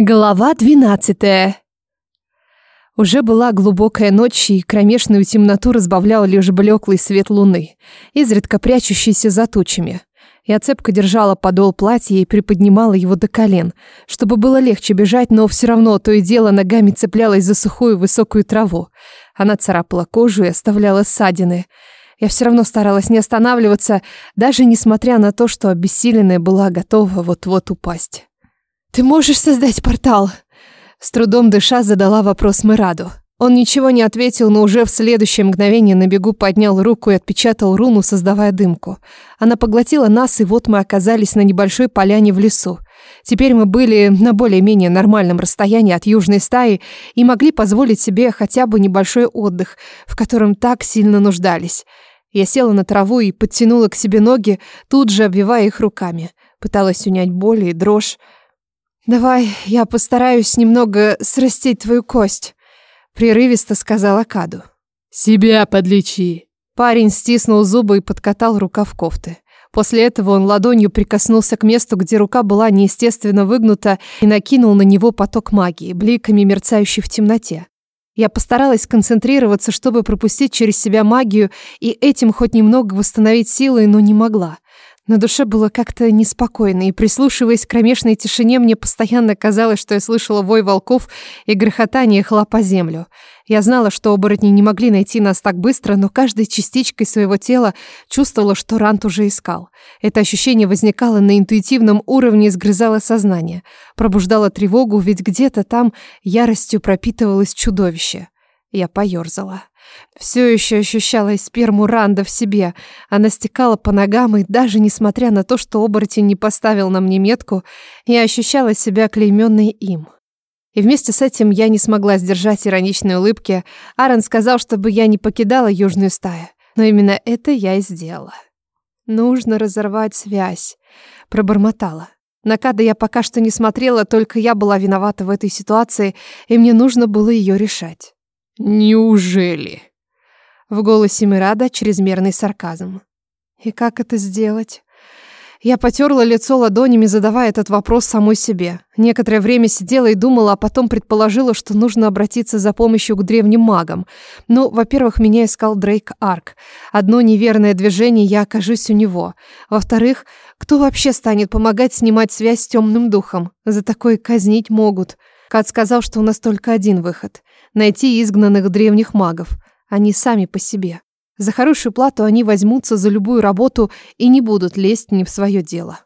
Глава 12. Уже была глубокая ночь, и кромешную темноту разбавлял лишь блеклый свет луны, изредка прячущийся за тучами. Я цепко держала подол платья и приподнимала его до колен, чтобы было легче бежать, но все равно то и дело ногами цеплялась за сухую высокую траву. Она царапала кожу и оставляла ссадины. Я все равно старалась не останавливаться, даже несмотря на то, что обессиленная была готова вот-вот упасть. «Ты можешь создать портал?» С трудом дыша задала вопрос Мираду. Он ничего не ответил, но уже в следующее мгновение на бегу поднял руку и отпечатал руну, создавая дымку. Она поглотила нас, и вот мы оказались на небольшой поляне в лесу. Теперь мы были на более-менее нормальном расстоянии от южной стаи и могли позволить себе хотя бы небольшой отдых, в котором так сильно нуждались. Я села на траву и подтянула к себе ноги, тут же обвивая их руками. Пыталась унять боль и дрожь, «Давай, я постараюсь немного срастить твою кость», — прерывисто сказала Каду. «Себя подлечи». Парень стиснул зубы и подкатал рукав кофты. После этого он ладонью прикоснулся к месту, где рука была неестественно выгнута, и накинул на него поток магии, бликами мерцающий в темноте. Я постаралась концентрироваться, чтобы пропустить через себя магию и этим хоть немного восстановить силы, но не могла. На душе было как-то неспокойно, и прислушиваясь к кромешной тишине, мне постоянно казалось, что я слышала вой волков и грохотание хла по землю. Я знала, что оборотни не могли найти нас так быстро, но каждой частичкой своего тела чувствовала, что Рант уже искал. Это ощущение возникало на интуитивном уровне и сгрызало сознание. Пробуждало тревогу, ведь где-то там яростью пропитывалось чудовище. Я поёрзала. Все еще ощущала сперму Ранда в себе. А она стекала по ногам, и даже несмотря на то, что оборотень не поставил на мне метку, я ощущала себя клейменной им. И вместе с этим я не смогла сдержать ироничной улыбки. Аарон сказал, чтобы я не покидала южную стаю. Но именно это я и сделала. «Нужно разорвать связь», — пробормотала. На када я пока что не смотрела, только я была виновата в этой ситуации, и мне нужно было ее решать. Неужели? В голосе Мирада чрезмерный сарказм. И как это сделать? Я потерла лицо ладонями, задавая этот вопрос самой себе. Некоторое время сидела и думала, а потом предположила, что нужно обратиться за помощью к древним магам. Ну, во-первых, меня искал Дрейк Арк. Одно неверное движение, я окажусь у него. Во-вторых, кто вообще станет помогать снимать связь с темным духом? За такое казнить могут. Кат сказал, что у нас только один выход — найти изгнанных древних магов. Они сами по себе. За хорошую плату они возьмутся за любую работу и не будут лезть не в свое дело.